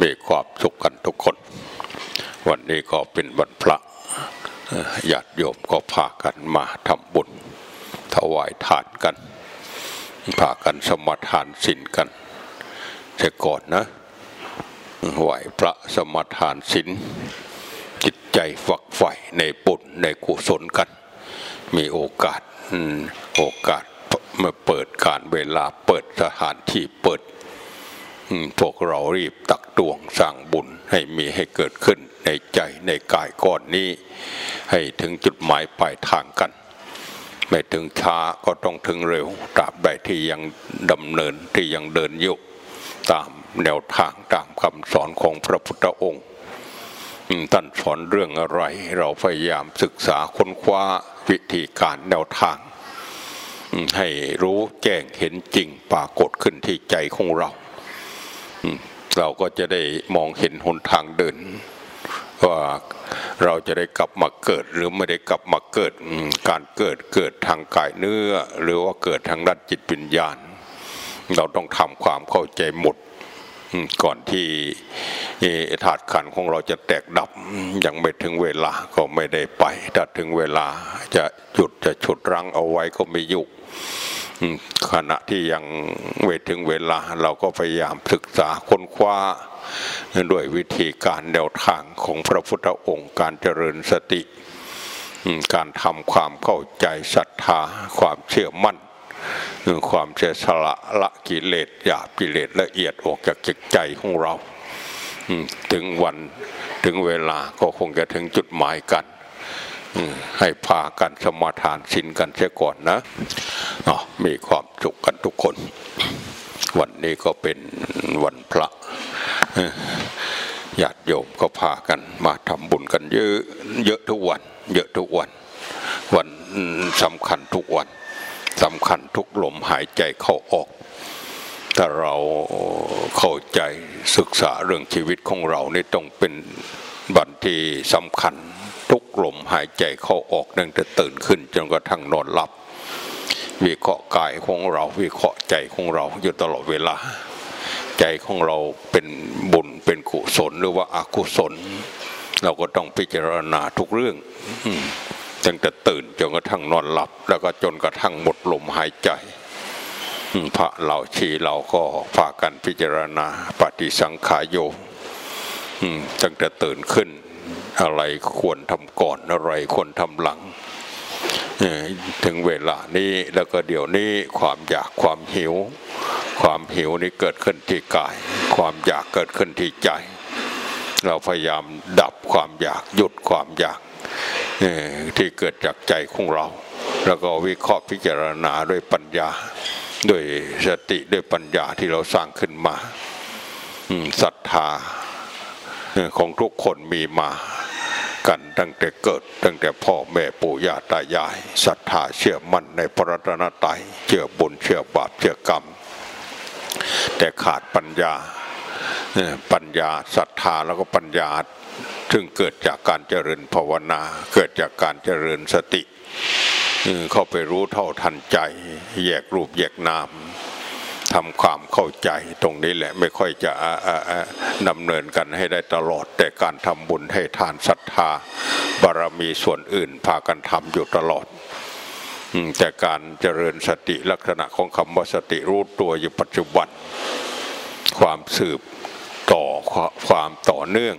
มีความสุขกันทุกคน วันนี้ก็เป็นวันพระญาติโยมก็พากันมาทำบุญ ถวายทานกันพากันสมทานศีลกันแต่ก่อนนะไหวพระสมทานศีลจิตใจฝักใฝ่ในบุญในกุศลกัน มีโอกาสโอกาสมาเปิดการเวลาเปิดสถานที่เปิด พวกเรารีบตักตวงสร้างบุญให้มีให้เกิดขึ้นในใจในกายก้อนนี้ ให้ถึงจุดหมายปลายทางกัน ไม่ถึงช้าก็ต้องถึงเร็วตราบใดที่ยังดำเนินที่ยังเดินยุตามแนวทางตามคำสอนของพระพุทธองค์ท่านสอนเรื่องอะไร เราพยายามศึกษาค้นคว้าวิธีการแนวทาง ให้รู้แจ้งเห็นจริงปรากฏขึ้นที่ใจของเรา เราก็จะได้มองเห็นหนทางเดิน ว่าเราจะได้กลับมาเกิดหรือไม่ได้กลับมาเกิดการเกิดเกิดทางกายเนื้อ หรือว่าเกิดทางด้านจิตวิญญาณ เราต้องทำความเข้าใจหมดก่อนที่ธาตุขันของเราจะแตกดับยังไม่ถึงเวลาก็ไม่ได้ไปถ้าถึงเวลาจะหยุดจะฉุดรั้งเอาไว้ก็ไม่ยุก ขณะที่ยังเวทถึงเวลาเราก็พยายามศึกษาค้นคว้าด้วยวิธีการแนวทางของพระพุทธองค์การเจริญสติ การทำความเข้าใจศรัทธาความเชื่อมั่นคือความเสียสละละกิเลสหยาบกิเลสละเอียดออกจากจิตใจของเราถึงวันถึงเวลาก็คงจะถึงจุดหมายกัน ให้พากันสมาทานสินกันเสียก่อนนะมีความสุขกันทุกคน วันนี้ก็เป็นวันพระญาติโยมก็พากันมาทำบุญกันเยอะเยอะทุกวัน เยอะทุกวัน วันสำคัญทุกวันสำคัญทุกลมหายใจเข้าออกถ้าเราเข้าใจศึกษาเรื่องชีวิตของเรานี่ต้องเป็นบันที่สำคัญ ทุกลมหายใจเข้าออกนั่งจะตื่นขึ้นจนกระทั่งนอนหลับ วิเคราะห์กายของเราวิเคราะห์ใจของเราอยู่ตลอดเวลา ใจของเราเป็นบุญเป็นกุศลหรือว่าอากุศล เราก็ต้องพิจารณาทุกเรื่องตั้งแต่ตื่นจนกระทั่งนอนหลับ แล้วก็จนกระทั่งหมดลมหายใจพระเราชีเราก็พากันพิจารณาปฏิสังขายโยตั้งแต่ตื่นขึ้น อะไรควรทำก่อนอะไรควรทำหลังถึงเวลานี้แล้วก็เดี๋ยวนี้ความอยากความหิว ความหิวนี้เกิดขึ้นที่กาย ความอยากเกิดขึ้นที่ใจ เราพยายามดับความอยากหยุดความอยากที่เกิดจากใจของเรา แล้วก็วิเคราะห์พิจารณาด้วยปัญญาด้วยสติด้วยปัญญาที่เราสร้างขึ้นมาศรัทธาของทุกคนมีมา กันตั้งแต่เกิด ตั้งแต่พ่อแม่ปู่ย่าตายายศรัทธาเชื่อมั่นในพระรัตนตรัยเชื่อบุญเชื่อบาปเชื่อกรรม แต่ขาดปัญญาปัญญาศรัทธาแล้วก็ปัญญาซึ่งเกิดจากการเจริญภาวนา เกิดจากการเจริญสติเข้าไปรู้เท่าทันใจ แยกรูปแยกนาม ทำความเข้าใจตรงนี้แหละไม่ค่อยจะดำเนินกันให้ได้ตลอด แต่การทำบุญให้ทานศรัทธาบารมีส่วนอื่นพากันทำอยู่ตลอดแต่การเจริญสติลักษณะของคำว่าสติรู้ตัวอยู่ปัจจุบัน ความสืบต่อความต่อเนื่อง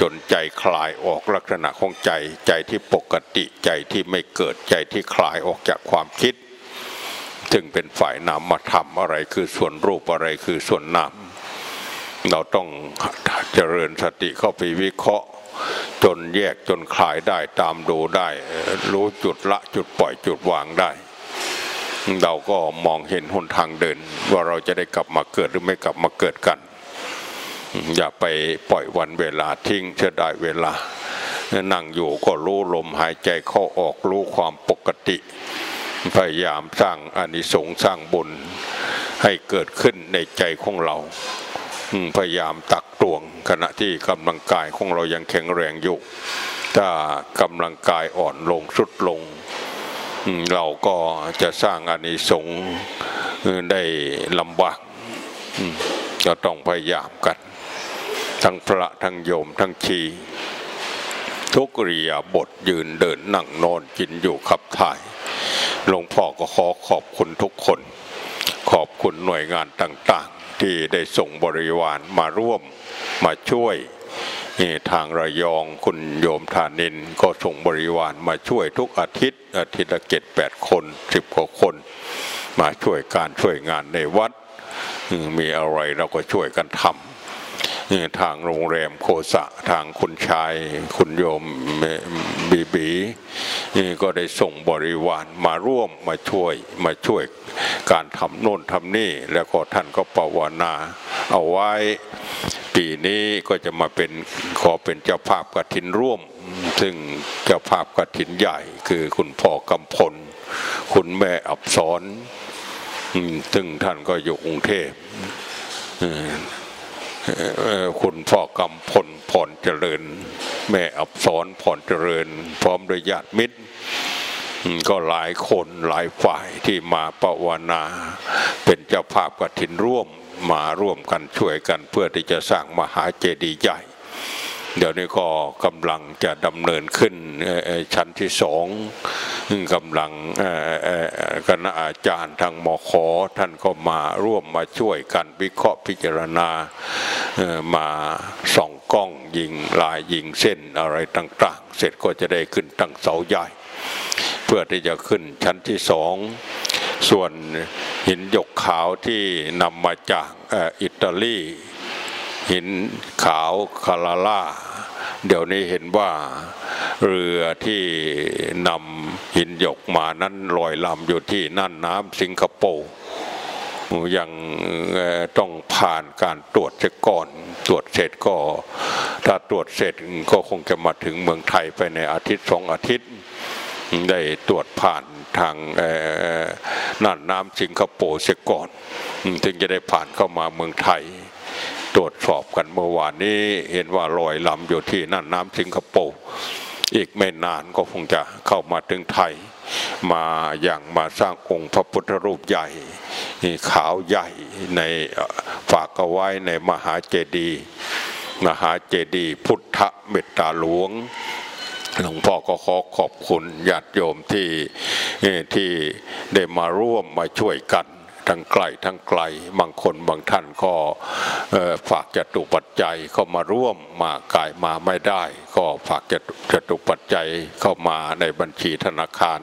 จนใจคลายออกลักษณะของใจ ใจที่ปกติใจที่ไม่เกิดใจที่คลายออกจากความคิด ซึ่งเป็นฝ่ายนามธรรมอะไรคือส่วนรูปอะไรคือส่วนนามเราต้องเจริญสติเข้าไปวิเคราะห์ จนแยกจนคลายได้ตามดูได้ รู้จุดละจุดปล่อยจุดวางได้ เราก็มองเห็นหนทางเดิน ว่าเราจะได้กลับมาเกิดหรือไม่กลับมาเกิดกัน อย่าไปปล่อยวันเวลาทิ้งเสียดายเวลานั่งอยู่ก็รู้ลมหายใจเข้าออกรู้ความปกติ พยายามสร้างอานิสงส์สร้างบุญให้เกิดขึ้นในใจของเราพยายามตักตวงขณะที่กำลังกายของเรายังแข็งแรงอยู่ถ้ากำลังกายอ่อนลงสุดลง เราก็จะสร้างอานิสงส์ได้ลำบากก็ต้องพยายามกัน ทั้งพระทั้งโยมทั้งชีทุกเรียบทยืนเดินนั่งนอนกินอยู่ขับถ่าย หลวงพ่อก็ขอขอบคุณทุกคน ขอบคุณหน่วยงานต่างๆ ที่ได้ส่งบริวารมาร่วมมาช่วยทางระยองคุณโยมธานินก็ส่งบริวารมาช่วยทุกอาทิตย์ อาทิตย์ละเจ็ดแปดคนสิบกว่าคน มาช่วยการช่วยงานในวัด มีอะไรเราก็ช่วยกันทำ ทางโรงแรมโคสะทางคุณชาย คุณโยมบีบีก็ได้ส่งบริวารมาร่วมมาช่วยมาช่วยการทำโน่นทำนี่ แล้วก็ท่านก็ภาวนา เอาไว้ปีนี้ก็จะมาเป็นขอเป็นเจ้าภาพกฐินร่วม ซึ่งเจ้าภาพกฐินใหญ่คือคุณพ่อกำพล คุณแม่อับสอนซึ่งท่านก็อยู่กรุงเทพ คุณพ่อกำพลพรเจริญ แม่อับสอนพรเจริญ พร้อมด้วยญาติมิตรก็หลายคนหลายฝ่ายที่มาปวนา เป็นเจ้าภาพกฐินร่วมมาร่วมกันช่วยกันเพื่อที่จะสร้างมหาเจดีย์ใหญ่ เดี๋ยวนี้ก็กำลังจะดำเนินขึ้นชั้นที่สองกำลังคณะอาจารย์ทางมขท่านก็มาร่วมมาช่วยกันวิเคราะห์พิจารณามาส่องกล้องยิงลายยิงเส้นอะไรต่างๆ เสร็จก็จะได้ขึ้นตั้งเสาใหญ่ เพื่อที่จะขึ้นชั้นที่สองส่วนหินหยกขาวที่นำมาจากอิตาลี หินขาวคาราล่า เดี๋ยวนี้เห็นว่าเรือที่นำหินหยกมานั้นลอยลำอยู่ที่น่านน้ำสิงคโปร์ยังต้องผ่านการตรวจเสก่อน ตรวจเสร็จก็ ถ้าตรวจเสร็จก็คงจะมาถึงเมืองไทยไปในอาทิตย์สองอาทิตย์ ได้ตรวจผ่านทางน่านน้ำสิงคโปร์เสียก่อน ถึงจะได้ผ่านเข้ามาเมืองไทย ตรวจสอบกันเมื่อวานนี้เห็นว่าลอยลำอยู่ที่น่านน้ำสิงคโปร์อีกไม่นานก็คงจะเข้ามาถึงไทย มาอย่างมาสร้างองค์พระพุทธรูปใหญ่ขาวใหญ่ในฝากเอาไว้ในมหาเจดีย์มหาเจดีย์พุทธเมตตาหลวงหลวงพ่อก็ขอขอบคุณญาติโยมที่ที่ได้มาร่วมมาช่วยกัน ทั้งไกลทั้งไกลบางคนบางท่านก็ฝากจตุปัจจัยเข้ามาร่วมมากายมาไม่ได้ ก็ฝากจตุจตุปัจจัยเข้ามาในบัญชีธนาคาร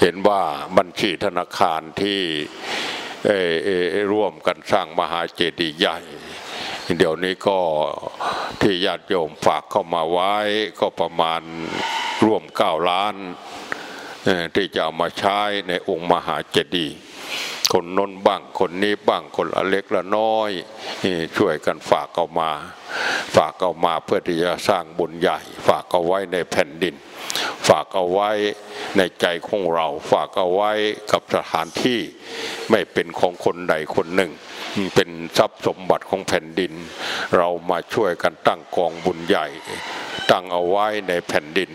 เห็นว่าบัญชีธนาคารที่ร่วมกันสร้างมหาเจดีย์ใหญ่เดี๋ยวนี้ก็ที่ญาติโยมฝากเข้ามาไว้ก็ประมาณร่วมเก้าล้านที่จะเอามาใช้ในองค์มหาเจดีย์ คนน้นบ้างคนนี้บ้างคนละเล็กละน้อยช่วยกันฝากเอามา ฝากเอามาเพื่อที่จะสร้างบุญใหญ่ ฝากเอาไว้ในแผ่นดิน ฝากเอาไว้ในใจของเรา ฝากเอาไว้กับสถานที่ไม่เป็นของคนใดคนหนึ่ง เป็นทรัพย์สมบัติของแผ่นดิน เรามาช่วยกันตั้งกองบุญใหญ่ ตั้งเอาไว้ในแผ่นดิน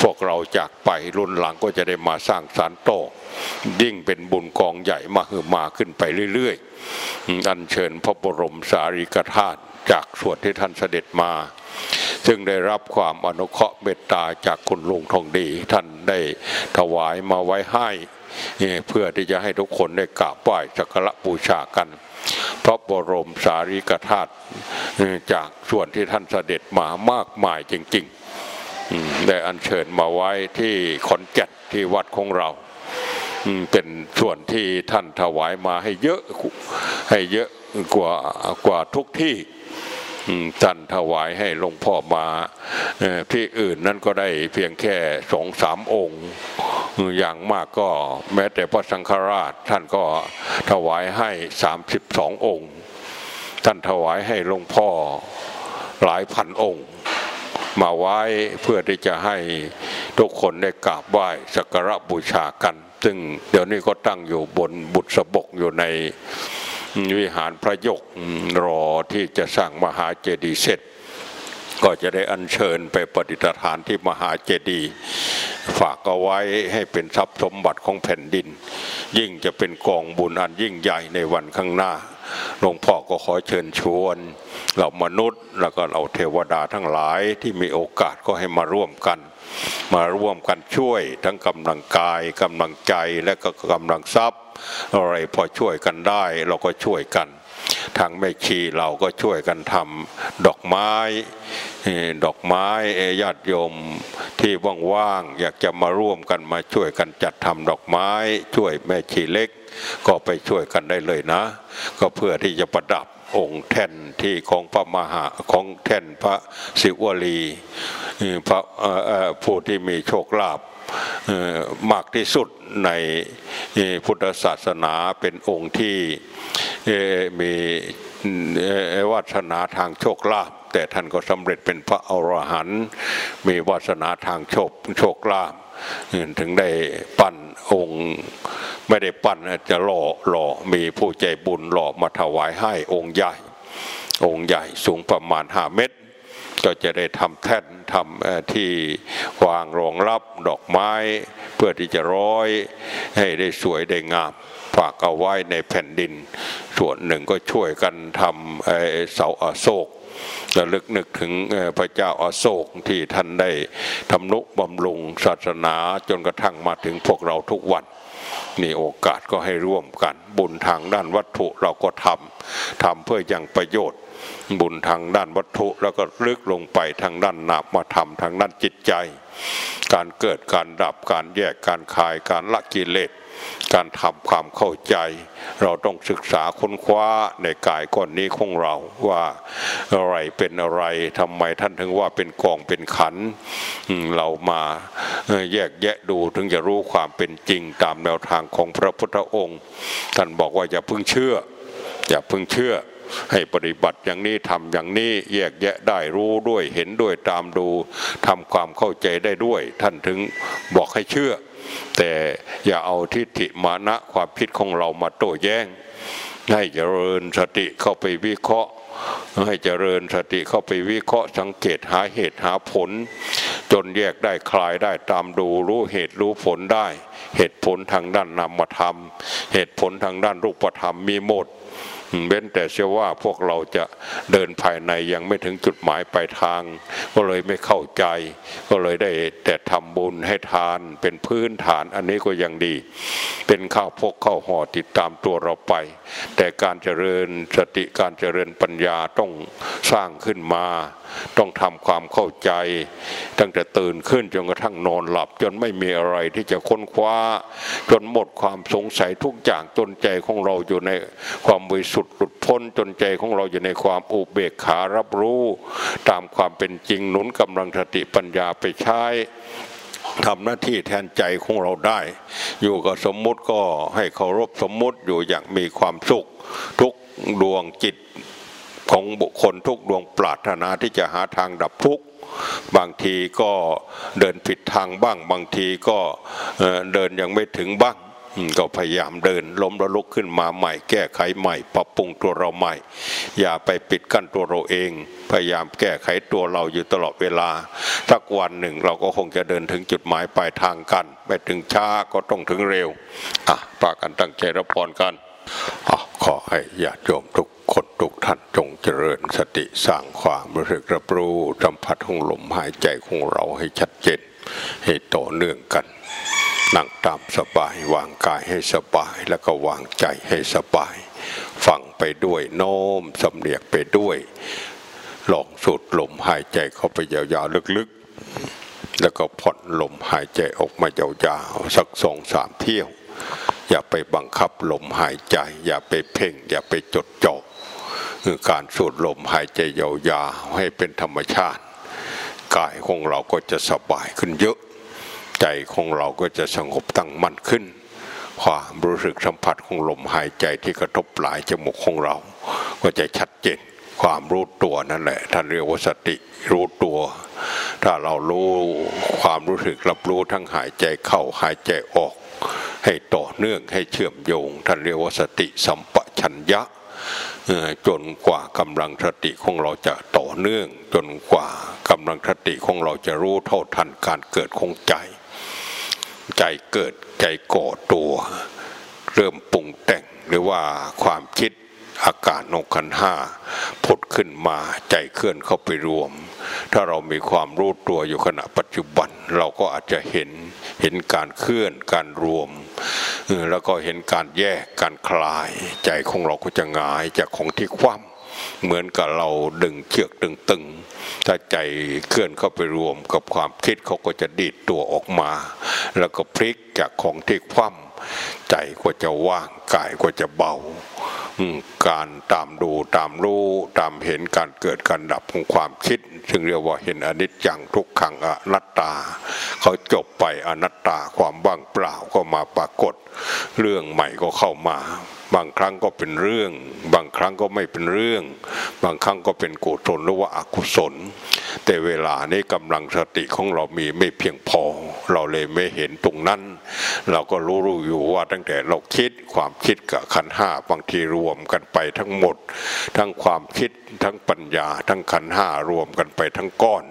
พวกเราจากไปรุ่นหลังก็จะได้มาสร้างสารโตอยิ่งเป็นบุญกองใหญ่มาหือมาขึ้นไปเรื่อยๆอัญเชิญพระบรมสารีกธาตุจากส่วนที่ท่านเสด็จมา ซึ่งได้รับความอนุเคราะห์เมตตาจากคุณลุงทองดี ท่านได้ถวายมาไว้ให้ นี่เพื่อที่จะให้ทุกคนได้กราบไหว้สักการะบูชากัน พระบรมสารีริกธาตุจากส่วนที่ท่านเสด็จมามากมายจริงๆได้อัญเชิญมาไว้ที่ขอนแก่นที่วัดของเราเป็นส่วนที่ท่านถวายมาให้เยอะให้เยอะกว่ากว่าทุกที่ท่านถวายให้หลวงพ่อมาที่อื่นนั่นก็ได้เพียงแค่สองสามองค์ อย่างมากก็แม้แต่พระสังฆราชท่านก็ถวายให้สามสิบสององค์ ท่านถวายให้หลวงพ่อหลายพันองค์ มาไว้เพื่อที่จะให้ทุกคนได้กราบไหว้สักการะบูชากัน ซึ่งเดี๋ยวนี้ก็ตั้งอยู่บนบุตรสบกอยู่ในวิหารพระยกรอที่จะสร้างมหาเจดีย์เสร็จ ก็จะได้อัญเชิญไปประดิฐานที่มหาเจดีย์ ฝากเอาไว้ให้เป็นทรัพย์สมบัติของแผ่นดิน ยิ่งจะเป็นกองบุญอันยิ่งใหญ่ในวันข้างหน้าหลวงพ่อก็ขอเชิญชวนเรามนุษย์ แล้วก็เราเทวดาทั้งหลายที่มีโอกาสก็ให้มาร่วมกัน มาร่วมกันช่วยทั้งกำลังกายกำลังใจและก็กำลังทรัพย์ อะไรพอช่วยกันได้เราก็ช่วยกัน ทางแม่ชีเราก็ช่วยกันทำดอกไม้ดอกไม้เอญาติโยมที่ว่างๆอยากจะมาร่วมกันมาช่วยกันจัดทำดอกไม้ช่วยแม่ชีเล็ก ก็ไปช่วยกันได้เลยนะ ก็เพื่อที่จะประดับองค์แท่นที่ของพระมหาของแท่นพระศิวลีพระผู้ที่มีโชคลาภ มากที่สุดในพุทธศาสนาเป็นองค์ที่มีวาสนาทางโชคลาภแต่ท่านก็สำเร็จเป็นพระอรหันต์มีวาสนาทางโชคโชคลาภถึงได้ปั้นองค์ไม่ได้ปั้นจะหล่อหล่อมีผู้ใจบุญหล่อมาถวายให้องค์ใหญ่ องค์ใหญ่สูงประมาณห้าเมตร ก็จะได้ทำแท่นทำที่วางรองรับดอกไม้ เพื่อที่จะร้อยให้ได้สวยได้งามฝากเอาไว้ในแผ่นดิน ส่วนหนึ่งก็ช่วยกันทำเสาอโศกระลึกนึกถึงพระเจ้าอาโศกที่ท่านได้ทำนุบำรุงศาสนาจนกระทั่งมาถึงพวกเราทุกวันมีโอกาสก็ให้ร่วมกัน บุญทางด้านวัตถุเราก็ทำทำเพื่อยังประโยชน์ บุญทางด้านวัตถุ แล้วก็ลึกลงไปทางด้านนามธรรมทางด้านจิตใจ การเกิดการดับการแยกการคายการละกิเลสการทำความเข้าใจ เราต้องศึกษาค้นคว้าในกายก้อนนี้ของเราว่าอะไรเป็นอะไรทำไมท่านถึงว่าเป็นกองเป็นขันเรามาแยกแยะดูถึงจะรู้ความเป็นจริงตามแนวทางของพระพุทธองค์ ท่านบอกว่าอย่าพิ่งเชื่อ อย่าพิ่งเชื่อ ให้ปฏิบัติอย่างนี้ทำอย่างนี้แยกแยะได้รู้ด้วยเห็นด้วยตามดูทำความเข้าใจได้ด้วย ท่านถึงบอกให้เชื่อ แต่อย่าเอาทิฏฐิมานะความคิดของเรามาโต้แย้ง ให้เจริญสติเข้าไปวิเคราะห์ ให้เจริญสติเข้าไปวิเคราะห์สังเกตหาเหตุหาผล จนแยกได้คลายได้ตามดูรู้เหตุรู้ผลได้ เหตุผลทางด้านนามธรรม เหตุผลทางด้านรูปธรรมมีหมด เว้นแต่เชื่อว่าพวกเราจะเดินภายในยังไม่ถึงจุดหมายปลายทาง ก็เลยไม่เข้าใจ ก็เลยได้แต่ทำบุญให้ทานเป็นพื้นฐานอันนี้ก็ยังดี เป็นข้าวพกข้าวห่อติดตามตัวเราไป แต่การเจริญสติการเจริญปัญญาต้อง สร้างขึ้นมา ต้องทำความเข้าใจ ตั้งแต่ตื่นขึ้นจนกระทั่งนอนหลับ จนไม่มีอะไรที่จะค้นคว้า จนหมดความสงสัยทุกอย่างจนใจของเราอยู่ในความบริสุทธิ์หลุดพ้นจนใจของเราอยู่ในความอุเบกขารับรู้ ตามความเป็นจริงหนุนกำลังสติปัญญาไปใช้ทำหน้าที่แทนใจของเราได้ อยู่กับสมมุติก็ให้เคารพสมมุติอยู่อย่างมีความสุข ทุกดวงจิต ของบุคคลทุกดวงปรารถนาที่จะหาทางดับทุกข์บางทีก็เดินผิดทางบ้าง บางทีก็เดินยังไม่ถึงบ้างก็พยายามเดินล้มแล้วลุกขึ้นมาใหม่ แก้ไขใหม่ ปรับปรุงตัวเราใหม่ อย่าไปปิดกั้นตัวเราเอง พยายามแก้ไขตัวเราอยู่ตลอดเวลาสักวันหนึ่งเราก็คงจะเดินถึงจุดหมายปลายทางกัน ไม่ถึงช้าก็ต้องถึงเร็วอะปากันตั้งใจรับพรกันอะขอให้ญาติโยมทุก ทุกท่านจงเจริญสติสร้างความรู้สึกรับรู้สัมผัสของลมหายใจของเราให้ชัดเจนให้ต่อเนื่องกัน นั่งตามสบายวางกายให้สบายแล้วก็วางใจให้สบาย ฟังไปด้วยโน้มสำเนียกไปด้วย ลองสูดลมหายใจเข้าไปยาวๆลึกๆ แล้วก็ผ่อนลมหายใจออกมายาวๆสักสองสามเที่ยว อย่าไปบังคับลมหายใจ อย่าไปเพ่ง อย่าไปจดจ่อ คือการสูดลมหายใจยาวๆให้เป็นธรรมชาติ กายของเราก็จะสบายขึ้นเยอะ ใจของเราก็จะสงบตั้งมั่นขึ้น ความรู้สึกสัมผัสของลมหายใจที่กระทบปลายจมูกของเรา ก็จะชัดเจนความรู้ตัวนั่นแหละท่านเรียกว่าสติรู้ตัว ถ้าเรารู้ความรู้สึกรับรู้ทั้งหายใจเข้าหายใจออก ให้ต่อเนื่องให้เชื่อมโยง ท่านเรียกว่าสติสัมปชัญญะ จนกว่ากำลังสติของเราจะต่อเนื่อง จนกว่ากำลังสติของเราจะรู้เท่าทันการเกิดของใจ ใจเกิดใจก่อตัว เริ่มปรุงแต่งหรือว่าความคิดอาการนกขันห้าผุดขึ้นมาใจเคลื่อนเข้าไปรวม ถ้าเรามีความรู้ตัวอยู่ขณะปัจจุบัน เราก็อาจจะเห็นเห็นการเคลื่อนการรวม แล้วก็เห็นการแยกการคลาย ใจของเราก็จะหงายจากของที่คว่ำเหมือนกับเราดึงเชือกตึงๆถ้าใจเคลื่อนเข้าไปรวมกับความคิดเขาก็จะดีดตัวออกมา แล้วก็พลิกจากของที่คว่ำ ใจก็จะว่างกายก็จะเบาการตามดูตามรู้ตามเห็นการเกิดการดับของความคิด ซึ่งเรียกว่าเห็นอนิจจังทุกขังอนัตตา เขาจบไปอนัตตาความว่างเปล่าก็มาปรากฏ เรื่องใหม่ก็เข้ามา บางครั้งก็เป็นเรื่อง บางครั้งก็ไม่เป็นเรื่อง บางครั้งก็เป็นกุศลหรือว่าอกุศล แต่เวลานี้กำลังสติของเรามีไม่เพียงพอ เราเลยไม่เห็นตรงนั้น เราก็รู้รู้อยู่ว่าตั้งแต่เราคิดความคิดกับขันห้าบางทีรวมกันไปทั้งหมด ทั้งความคิดทั้งปัญญา ทั้งขันห้ารวมกันไปทั้งก้อน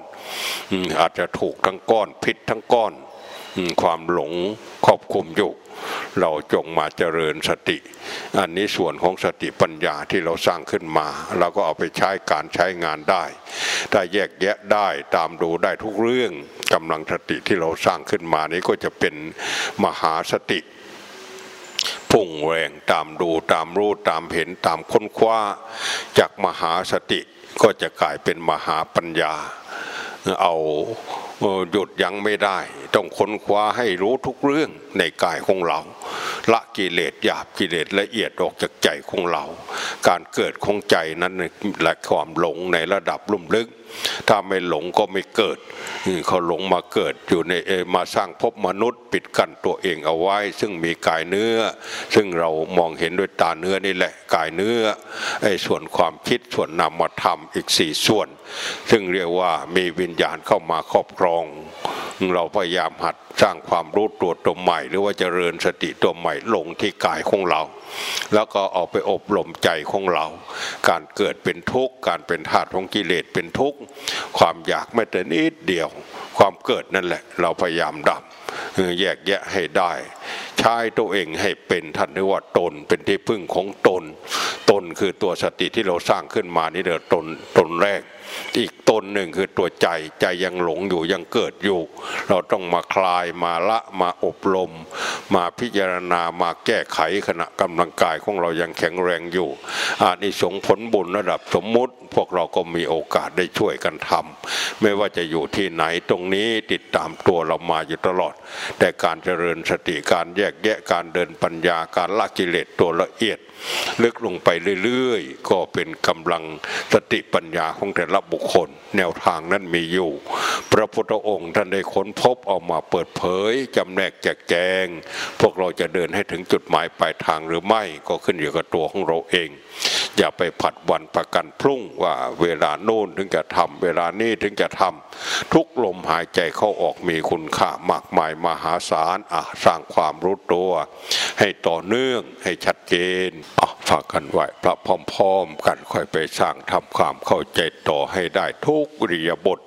อืมอาจจะถูกทั้งก้อนพิษทั้งก้อน ความหลงครอบคุมอยู่ เราจงมาเจริญสติ อันนี้ส่วนของสติปัญญาที่เราสร้างขึ้นมา เราก็เอาไปใช้การใช้งานได้ถ้าแยกแยะได้ตามดูได้ทุกเรื่องกำลังสติที่เราสร้างขึ้นมานี้ก็จะเป็นมหาสติพุ่งแรงตามดูตามรู้ตามเห็นตามค้นคว้า จากมหาสติก็จะกลายเป็นมหาปัญญา เอา หยุดยั้งไม่ได้ ต้องค้นคว้าให้รู้ทุกเรื่องในกายของเรา ละกิเลสหยาบกิเลสละเอียดออกจากใจของเรา การเกิดของใจนั้นและความหลงในระดับลุ่มลึก ถ้าไม่หลงก็ไม่เกิดเขาหลงมาเกิดอยู่ในเออมาสร้างพบมนุษย์ ปิดกั้นตัวเองเอาไว้ ซึ่งมีกายเนื้อ ซึ่งเรามองเห็นด้วยตาเนื้อนี่แหละกายเนื้อไอ้ส่วนความคิดส่วนนามธรรมอีกสี่ส่วน ซึ่งเรียกว่ามีวิญญาณเข้ามาครอบครอง เราพยายามหัดสร้างความรู้ตัวตัวใหม่ หรือว่าเจริญสติตัวใหม่ลงที่กายของเรา แล้วก็เอาไปอบรมใจของเรา การเกิดเป็นทุกข์การเป็นธาตุของกิเลสเป็นทุกข์ความอยากไม่แต่นิดเดียว ความเกิดนั่นแหละ เราพยายามดับแยกแยะให้ได้ ใช้ตัวเองให้เป็นท่านเรียกว่าตนเป็นที่พึ่งของตน ตนคือตัวสติที่เราสร้างขึ้นมานี่เดียวตนตนแรก อีกตนหนึ่งคือตัวใจใจยังหลงอยู่ยังเกิดอยู่ เราต้องมาคลายมาละมาอบรม มาพิจารณามาแก้ไขขณะกำลังกายของเรายังแข็งแรงอยู่อานิสงส์ผลบุญระดับสมมุติ พวกเราก็มีโอกาสได้ช่วยกันทำไม่ว่าจะอยู่ที่ไหนตรงนี้ติดตามตัวเรามาอยู่ตลอด แต่การเจริญสติการแยกแยะการเดินปัญญาการละกิเลสตัวละเอียด ลึกลงไปเรื่อยๆ ก็เป็นกำลังสติปัญญาของแต่ละบุคคล แนวทางนั้นมีอยู่ พระพุทธองค์ท่านได้ค้นพบออกมาเปิดเผยจำแนกแจกแจง พวกเราจะเดินให้ถึงจุดหมายปลายทางหรือไม่ก็ขึ้นอยู่กับตัวของเราเอง อย่าไปผัดวันประกันพรุ่งว่าเวลาโน่นถึงจะทำเวลานี้ถึงจะทำทุกลมหายใจเข้าออกมีคุณค่ามากมายมหาศาลอะสร้างความรู้ตัว ให้ต่อเนื่องให้ชัดเจนอะฝากกันไว้พระพร้อมๆกันค่อยไปสร้างทำความเข้าใจต่อให้ได้ทุกเริยบท